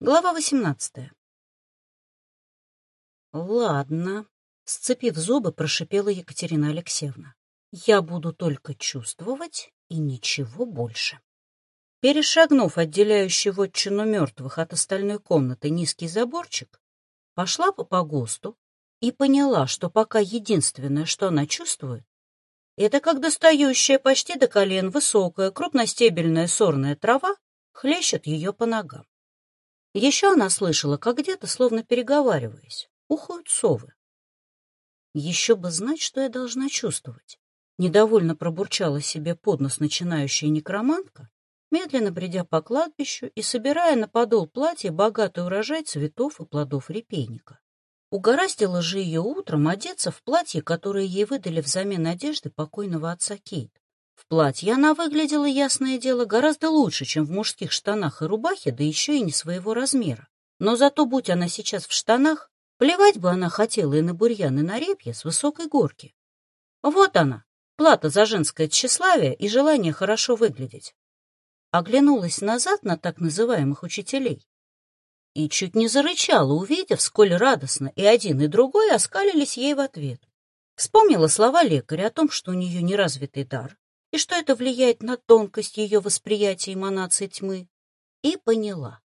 Глава восемнадцатая. «Ладно», — сцепив зубы, прошипела Екатерина Алексеевна. «Я буду только чувствовать и ничего больше». Перешагнув отделяющий вотчину мертвых от остальной комнаты низкий заборчик, пошла по погосту и поняла, что пока единственное, что она чувствует, это как достающая почти до колен высокая крупностебельная сорная трава хлещет ее по ногам. Еще она слышала, как где-то, словно переговариваясь, ухают совы. Еще бы знать, что я должна чувствовать. Недовольно пробурчала себе под нос начинающая некромантка, медленно бредя по кладбищу и собирая на подол платья богатый урожай цветов и плодов репейника. Угораздило же ее утром одеться в платье, которое ей выдали взамен одежды покойного отца Кейт. Платье она выглядела, ясное дело, гораздо лучше, чем в мужских штанах и рубахе, да еще и не своего размера. Но зато, будь она сейчас в штанах, плевать бы она хотела и на бурьян, и на репья с высокой горки. Вот она, плата за женское тщеславие и желание хорошо выглядеть. Оглянулась назад на так называемых учителей и чуть не зарычала, увидев, сколь радостно и один, и другой оскалились ей в ответ. Вспомнила слова лекаря о том, что у нее неразвитый дар, и что это влияет на тонкость ее восприятия эманации тьмы, и поняла.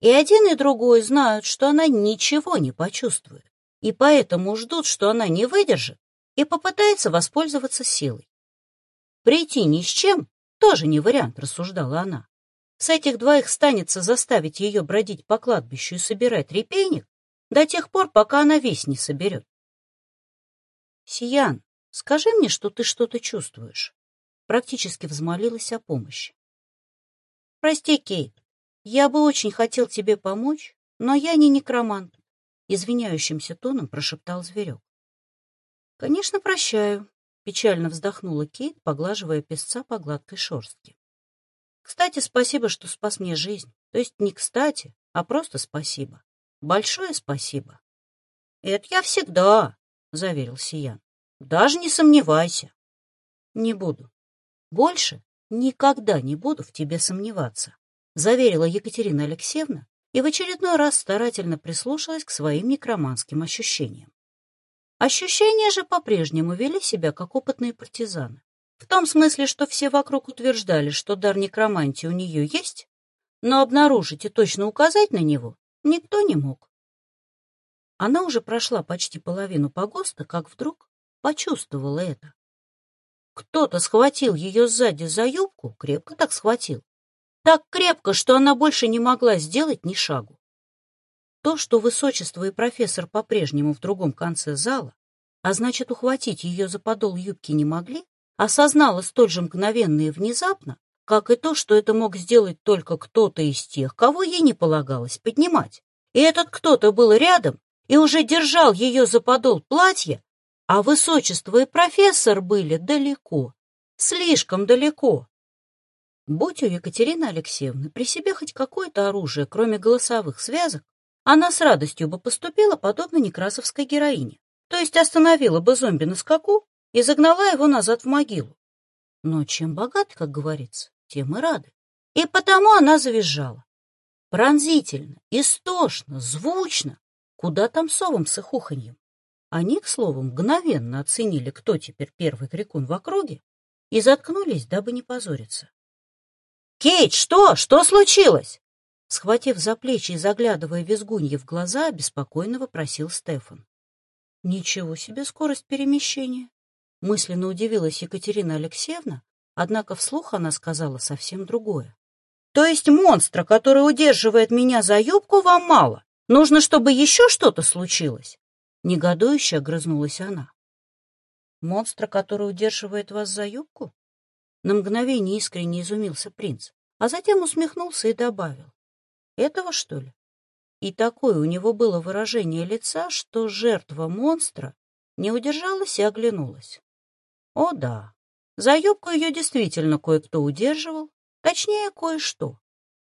И один, и другой знают, что она ничего не почувствует, и поэтому ждут, что она не выдержит и попытается воспользоваться силой. Прийти ни с чем тоже не вариант, рассуждала она. С этих двоих станется заставить ее бродить по кладбищу и собирать репейник до тех пор, пока она весь не соберет. «Сиян, скажи мне, что ты что-то чувствуешь практически взмолилась о помощи. «Прости, Кейт, я бы очень хотел тебе помочь, но я не некромант», — извиняющимся тоном прошептал зверек. «Конечно, прощаю», — печально вздохнула Кейт, поглаживая песца по гладкой шерстке. «Кстати, спасибо, что спас мне жизнь. То есть не кстати, а просто спасибо. Большое спасибо». «Это я всегда», — заверил Сиян. «Даже не сомневайся». «Не буду», больше никогда не буду в тебе сомневаться, заверила Екатерина Алексеевна и в очередной раз старательно прислушалась к своим некроманским ощущениям. Ощущения же по-прежнему вели себя как опытные партизаны. В том смысле, что все вокруг утверждали, что дар некромантии у нее есть, но обнаружить и точно указать на него никто не мог. Она уже прошла почти половину погоста, как вдруг почувствовала это. Кто-то схватил ее сзади за юбку, крепко так схватил. Так крепко, что она больше не могла сделать ни шагу. То, что высочество и профессор по-прежнему в другом конце зала, а значит, ухватить ее за подол юбки не могли, осознала столь же мгновенно и внезапно, как и то, что это мог сделать только кто-то из тех, кого ей не полагалось поднимать. И этот кто-то был рядом и уже держал ее за подол платья, а высочество и профессор были далеко, слишком далеко. Будь у Екатерины Алексеевны при себе хоть какое-то оружие, кроме голосовых связок, она с радостью бы поступила подобно некрасовской героине, то есть остановила бы зомби на скаку и загнала его назад в могилу. Но чем богат, как говорится, тем и рады. И потому она завизжала. Пронзительно, истошно, звучно, куда там совам с их уханьем. Они, к слову, мгновенно оценили, кто теперь первый крикун в округе, и заткнулись, дабы не позориться. «Кейт, что? Что случилось?» Схватив за плечи и заглядывая визгунье в глаза, обеспокоенно вопросил Стефан. «Ничего себе скорость перемещения!» Мысленно удивилась Екатерина Алексеевна, однако вслух она сказала совсем другое. «То есть монстра, который удерживает меня за юбку, вам мало? Нужно, чтобы еще что-то случилось?» Негодующе огрызнулась она. «Монстра, который удерживает вас за юбку?» На мгновение искренне изумился принц, а затем усмехнулся и добавил. «Этого, что ли?» И такое у него было выражение лица, что жертва монстра не удержалась и оглянулась. О да, за юбку ее действительно кое-кто удерживал, точнее, кое-что.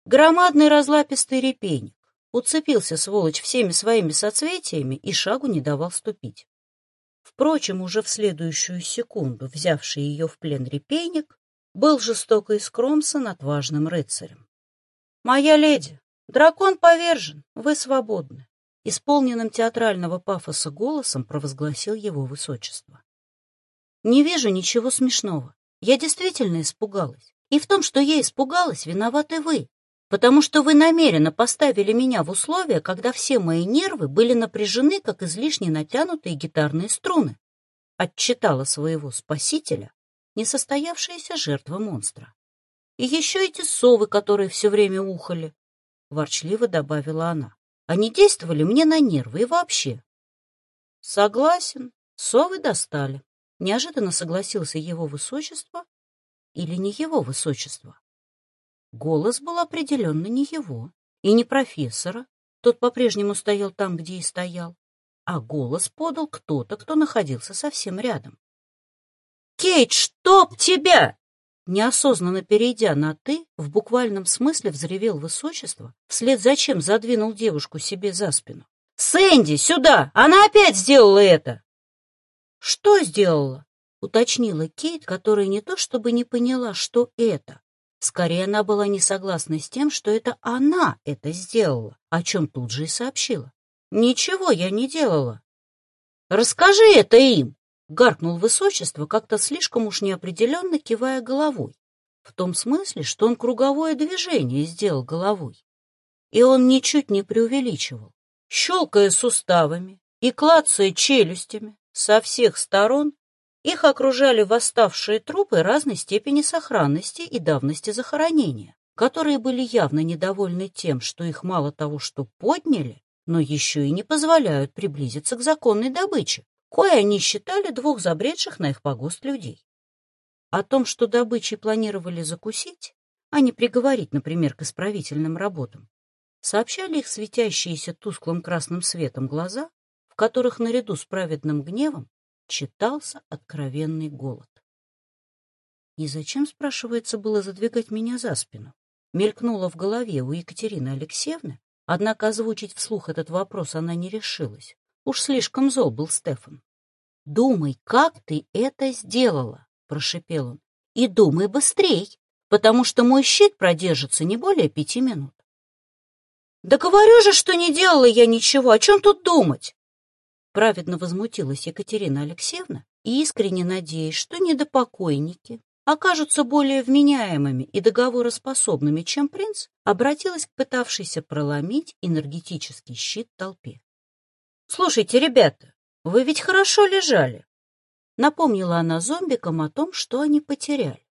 Громадный разлапистый репейник, Уцепился, сволочь, всеми своими соцветиями и шагу не давал ступить. Впрочем, уже в следующую секунду, взявший ее в плен репейник, был жестоко искромсан отважным рыцарем. «Моя леди, Дракон повержен, вы свободны. Исполненным театрального пафоса голосом провозгласил его высочество. Не вижу ничего смешного. Я действительно испугалась. И в том, что я испугалась, виноваты вы, потому что вы намеренно поставили меня в условия, когда все мои нервы были напряжены, как излишне натянутые гитарные струны. Отчитала своего спасителя несостоявшаяся жертва монстра. И еще эти совы, которые все время ухали, — ворчливо добавила она. Они действовали мне на нервы и вообще. Согласен, совы достали. Неожиданно согласился его высочество или не его высочество. Голос был определенно не его и не профессора, тот по-прежнему стоял там, где и стоял, а голос подал кто-то, кто находился совсем рядом. «Кейт, чтоб тебя!» Неосознанно перейдя на «ты», в буквальном смысле взревел высочество, вслед за чем задвинул девушку себе за спину. «Сэнди, сюда! Она опять сделала это!» «Что сделала?» — уточнила Кейт, которая не то чтобы не поняла, что это. Скорее, она была не согласна с тем, что это она это сделала, о чем тут же и сообщила. «Ничего я не делала». «Расскажи это им!» — гаркнул высочество, как-то слишком уж неопределенно кивая головой, в том смысле, что он круговое движение сделал головой. И он ничуть не преувеличивал, щелкая суставами и клацая челюстями со всех сторон, их окружали восставшие трупы разной степени сохранности и давности захоронения, которые были явно недовольны тем, что их мало того, что подняли, но еще и не позволяют приблизиться к законной добыче, кое они считали двух забредших на их погост людей. О том, что добычей планировали закусить, а не приговорить, например, к исправительным работам, сообщали их светящиеся тусклым красным светом глаза, в которых наряду с праведным гневом читался откровенный голод. И зачем, спрашивается, было задвигать меня за спину? Мелькнуло в голове у Екатерины Алексеевны, однако озвучить вслух этот вопрос она не решилась. Уж слишком зол был Стефан. «Думай, как ты это сделала!» — прошипел он. «И думай быстрей, потому что мой щит продержится не более пяти минут». «Да говорю же, что не делала я ничего, о чем тут думать?» Праведно возмутилась Екатерина Алексеевна и искренне надеясь, что недопокойники окажутся более вменяемыми и договороспособными, чем принц, обратилась к пытавшейся проломить энергетический щит толпе. «Слушайте, ребята, вы ведь хорошо лежали!» Напомнила она зомбикам о том, что они потеряли,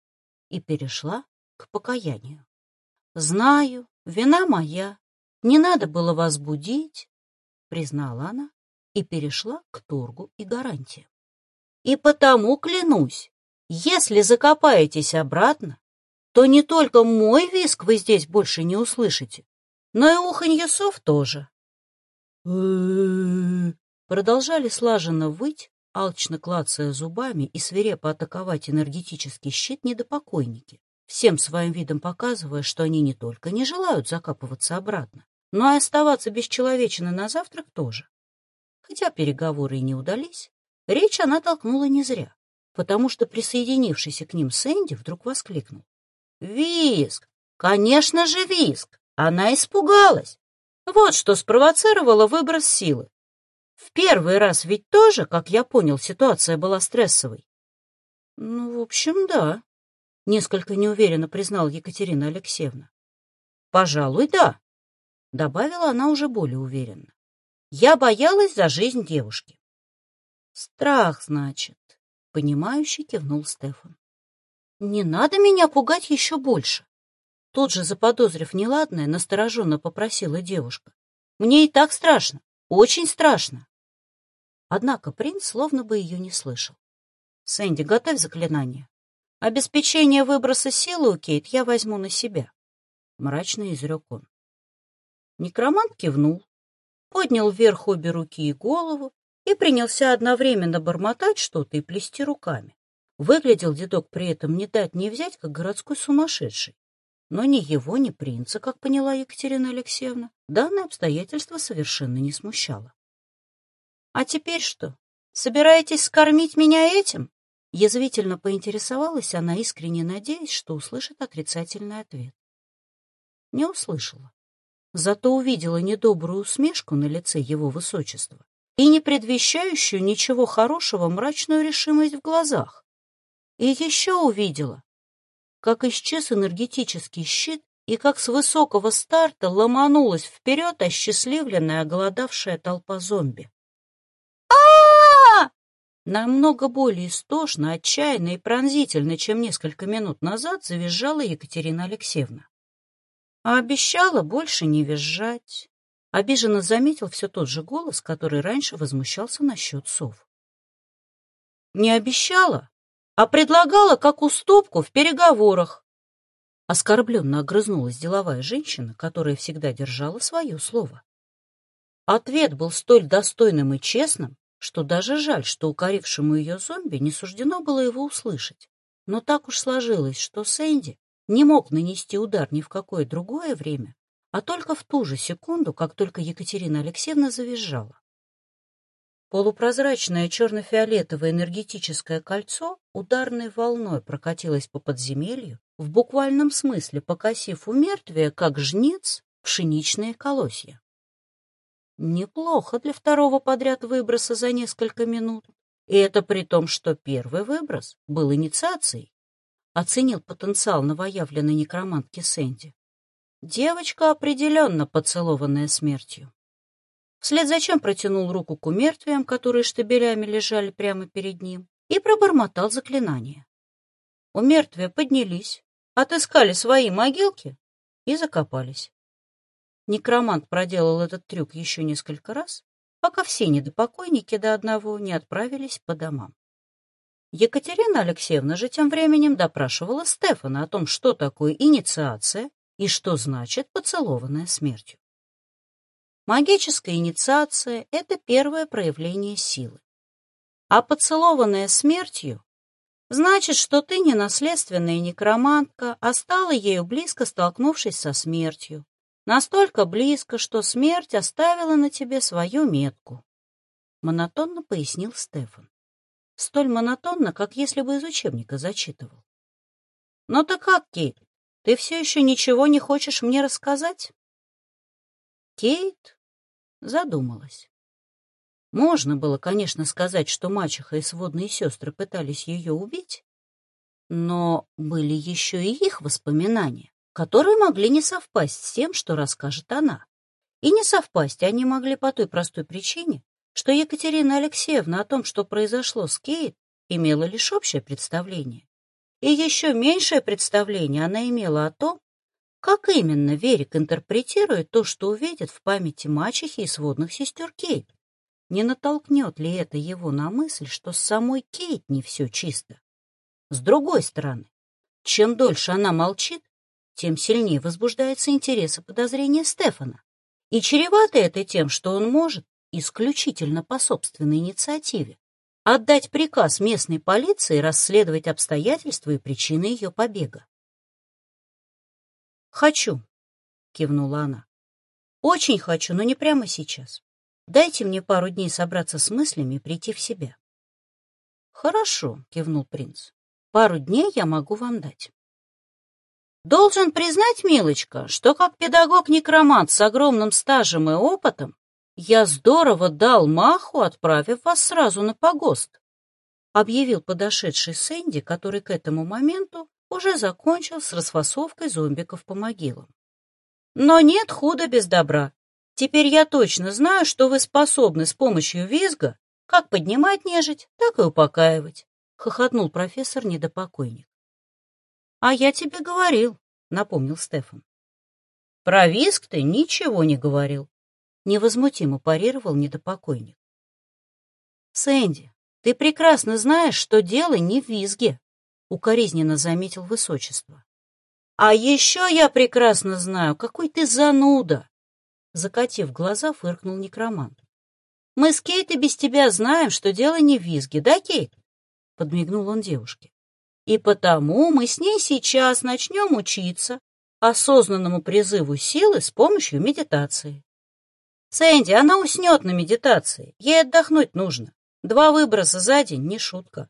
и перешла к покаянию. «Знаю, вина моя, не надо было вас будить», — признала она и перешла к торгу и гарантии. «И потому клянусь, если закопаетесь обратно, то не только мой виск вы здесь больше не услышите, но и уханье сов тоже. Продолжали слаженно выть, алчно клацая зубами и свирепо атаковать энергетический щит недопокойники, всем своим видом показывая, что они не только не желают закапываться обратно, но и оставаться бесчеловечны на завтрак тоже. Хотя переговоры и не удались, речь она толкнула не зря, потому что присоединившийся к ним Сэнди вдруг воскликнул. «Виск! Конечно же, Виск! Она испугалась! Вот что спровоцировало выброс силы. В первый раз ведь тоже, как я понял, ситуация была стрессовой. Ну, в общем, да, несколько неуверенно признала Екатерина Алексеевна. Пожалуй, да, добавила она уже более уверенно. Я боялась за жизнь девушки. Страх, значит, понимающе кивнул Стефан. Не надо меня пугать еще больше. Тут же, заподозрив неладное, настороженно попросила девушка. «Мне и так страшно, очень страшно». Однако принц словно бы ее не слышал. «Сэнди, готовь заклинание. Обеспечение выброса силы у Кейт я возьму на себя», — мрачно изрек он. Некромант кивнул, поднял вверх обе руки и голову и принялся одновременно бормотать что-то и плести руками. Выглядел дедок при этом не дать не взять, как городской сумасшедший. Но ни его, ни принца, как поняла Екатерина Алексеевна, данное обстоятельство совершенно не смущало. «А теперь что, собираетесь скормить меня этим?» Язвительно поинтересовалась она, искренне надеясь, что услышит отрицательный ответ. Не услышала. Зато увидела недобрую усмешку на лице его высочества и не предвещающую ничего хорошего мрачную решимость в глазах. И еще увидела, как исчез энергетический щит и как с высокого старта ломанулась вперед осчастливленная оголодавшая толпа зомби. а Намного более истошно, отчаянно и пронзительно, чем несколько минут назад, завизжала Екатерина Алексеевна. А обещала больше не визжать. Обиженно заметил все тот же голос, который раньше возмущался насчет сов. Не обещала, а предлагала как уступку в переговорах. Оскорбленно огрызнулась деловая женщина, которая всегда держала свое слово. Ответ был столь достойным и честным, что даже жаль, что укорившему ее зомби не суждено было его услышать. Но так уж сложилось, что Сэнди не мог нанести удар ни в какое другое время, а только в ту же секунду, как только Екатерина Алексеевна завизжала. Полупрозрачное черно-фиолетовое энергетическое кольцо ударной волной прокатилось по подземелью, в буквальном смысле покосив у мертвия, как жнец, пшеничные колосья. Неплохо для второго подряд выброса за несколько минут. И это при том, что первый выброс был инициацией. Оценил потенциал новоявленной некромантки Сэнди. Девочка определенно поцелованная смертью. Вслед за чем протянул руку к умертвиям, которые штабелями лежали прямо перед ним, и пробормотал заклинание. Умертвия поднялись, отыскали свои могилки и закопались. Некромант проделал этот трюк еще несколько раз, пока все недопокойники до одного не отправились по домам. Екатерина Алексеевна же тем временем допрашивала Стефана о том, что такое инициация и что значит поцелованная смертью. Магическая инициация — это первое проявление силы. А поцелованная смертью значит, что ты не наследственная некромантка, а стала ею близко столкнувшись со смертью. Настолько близко, что смерть оставила на тебе свою метку. Монотонно пояснил Стефан. Столь монотонно, как если бы из учебника зачитывал. «Ну так как, Кейт, ты все еще ничего не хочешь мне рассказать?» Кейт задумалась. Можно было, конечно, сказать, что мачеха и сводные сестры пытались ее убить, но были еще и их воспоминания, которые могли не совпасть с тем, что расскажет она. И не совпасть они могли по той простой причине, что Екатерина Алексеевна о том, что произошло с Кейт, имела лишь общее представление. И еще меньшее представление она имела о том, как именно Верик интерпретирует то, что увидит в памяти мачехи и сводных сестер Кейт. Не натолкнет ли это его на мысль, что с самой Кейт не все чисто? С другой стороны, чем дольше она молчит, тем сильнее возбуждается интерес и подозрение Стефана. И чревато это тем, что он может, исключительно по собственной инициативе, отдать приказ местной полиции расследовать обстоятельства и причины ее побега. «Хочу», — кивнула она. «Очень хочу, но не прямо сейчас. Дайте мне пару дней собраться с мыслями и прийти в себя». «Хорошо», — кивнул принц. «Пару дней я могу вам дать». «Должен признать, милочка, что как педагог-некромант с огромным стажем и опытом «Я здорово дал маху, отправив вас сразу на погост», объявил подошедший Сэнди, который к этому моменту уже закончил с расфасовкой зомбиков по могилам. «Но нет худа без добра. Теперь я точно знаю, что вы способны с помощью визга как поднимать нежить, так и упокаивать», — хохотнул профессор недопокойник. «А я тебе говорил», — напомнил Стефан. «Про визг ты ничего не говорил», невозмутимо парировал недопокойник. «Сэнди, ты прекрасно знаешь, что дело не в визге», — укоризненно заметил высочество. «А еще я прекрасно знаю, какой ты зануда!» Закатив глаза, фыркнул некромант. «Мы с Кейт и без тебя знаем, что дело не в визге, да, Кейт?» Подмигнул он девушке. «И потому мы с ней сейчас начнем учиться осознанному призыву силы с помощью медитации. Сэнди, она уснет на медитации. Ей отдохнуть нужно. Два выброса за день — не шутка.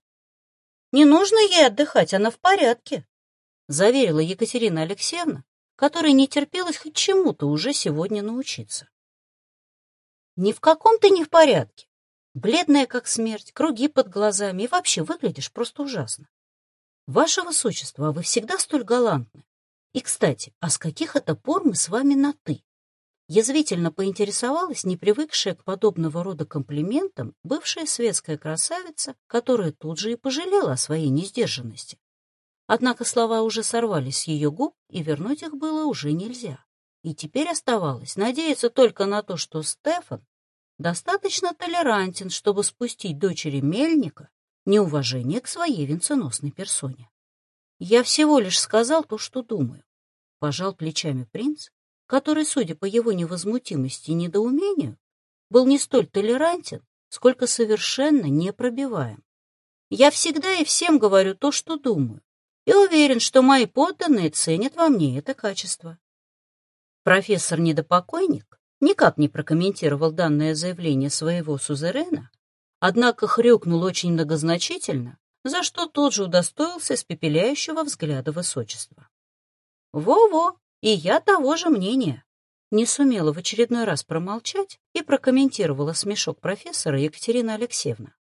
Не нужно ей отдыхать, она в порядке, — заверила Екатерина Алексеевна, которой не терпелось хоть чему-то уже сегодня научиться. Ни в каком ты не в порядке. Бледная, как смерть, круги под глазами, и вообще выглядишь просто ужасно. Ваше Высочество, а вы всегда столь галантны. И, кстати, а с каких это пор мы с вами на «ты»? Язвительно поинтересовалась непривыкшая к подобного рода комплиментам бывшая светская красавица, которая тут же и пожалела о своей несдержанности. Однако слова уже сорвались с ее губ, и вернуть их было уже нельзя. И теперь оставалось надеяться только на то, что Стефан достаточно толерантен, чтобы спустить дочери Мельника неуважение к своей венценосной персоне. Я всего лишь сказал то, что думаю. Пожал плечами принц, который, судя по его невозмутимости и недоумению, был не столь толерантен, сколько совершенно непробиваем. Я всегда и всем говорю то, что думаю, и уверен, что мои подданные ценят во мне это качество. Профессор Недопокойник никак не прокомментировал данное заявление своего сузерена, однако хрюкнул очень многозначительно, за что тут же удостоился спепеляющего взгляда высочества. «Во-во, и я того же мнения», не сумела в очередной раз промолчать и прокомментировала смешок профессора Екатерина Алексеевна.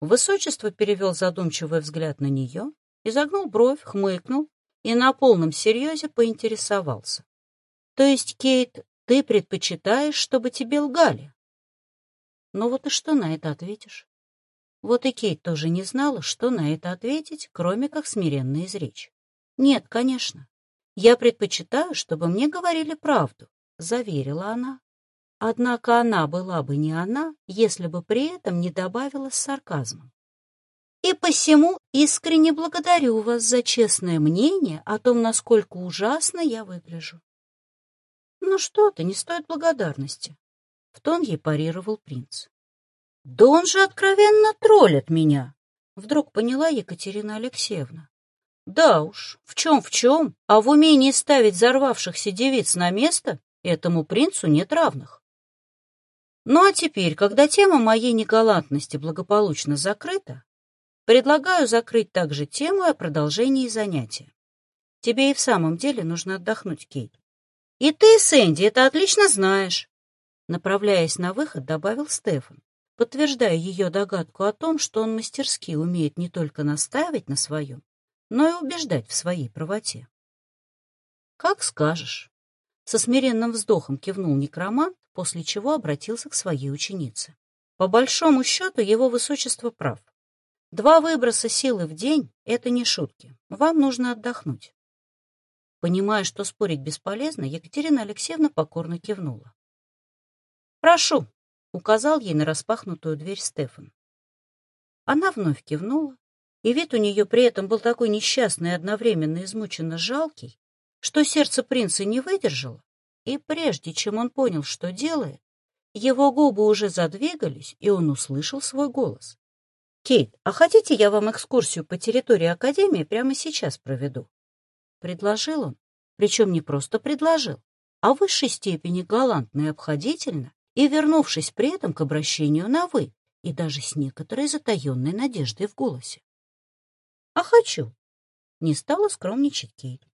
Высочество перевел задумчивый взгляд на нее изогнул бровь, хмыкнул и на полном серьезе поинтересовался. — То есть, Кейт, ты предпочитаешь, чтобы тебе лгали? Ну вот и что на это ответишь? Вот и Кейт тоже не знала, что на это ответить, кроме как смиренно изречь. Нет, конечно. Я предпочитаю, чтобы мне говорили правду, заверила она. Однако она была бы не она, если бы при этом не добавила с сарказмом и посему искренне благодарю вас за честное мнение о том, насколько ужасно я выгляжу. Ну что ты, не стоит благодарности. В тон ей парировал принц. Да он же откровенно троллит меня, вдруг поняла Екатерина Алексеевна. Да уж, в чем в чем, а в умении ставить взорвавшихся девиц на место этому принцу нет равных. Ну а теперь, когда тема моей негалантности благополучно закрыта, Предлагаю закрыть также тему о продолжении занятия. Тебе и в самом деле нужно отдохнуть, Кейт. И ты, Сэнди, это отлично знаешь. Направляясь на выход, добавил Стефан, подтверждая ее догадку о том, что он мастерски умеет не только настаивать на своем, но и убеждать в своей правоте. «Как скажешь», — со смиренным вздохом кивнул некромант, после чего обратился к своей ученице. «По большому счету, его высочество прав. Два выброса силы в день — это не шутки. Вам нужно отдохнуть. Понимая, что спорить бесполезно, Екатерина Алексеевна покорно кивнула. «Прошу», — указал ей на распахнутую дверь Стефан. Она вновь кивнула, и вид у нее при этом был такой несчастный и одновременно измученно жалкий, что сердце принца не выдержало, и прежде чем он понял, что делает, его губы уже задвигались, и он услышал свой голос. «Кейт, а хотите, я вам экскурсию по территории Академии прямо сейчас проведу?» Предложил он, причем не просто предложил, а в высшей степени галантно и обходительно, и вернувшись при этом к обращению на «вы», и даже с некоторой затаенной надеждой в голосе. «А хочу!» — не стала скромничать Кейт.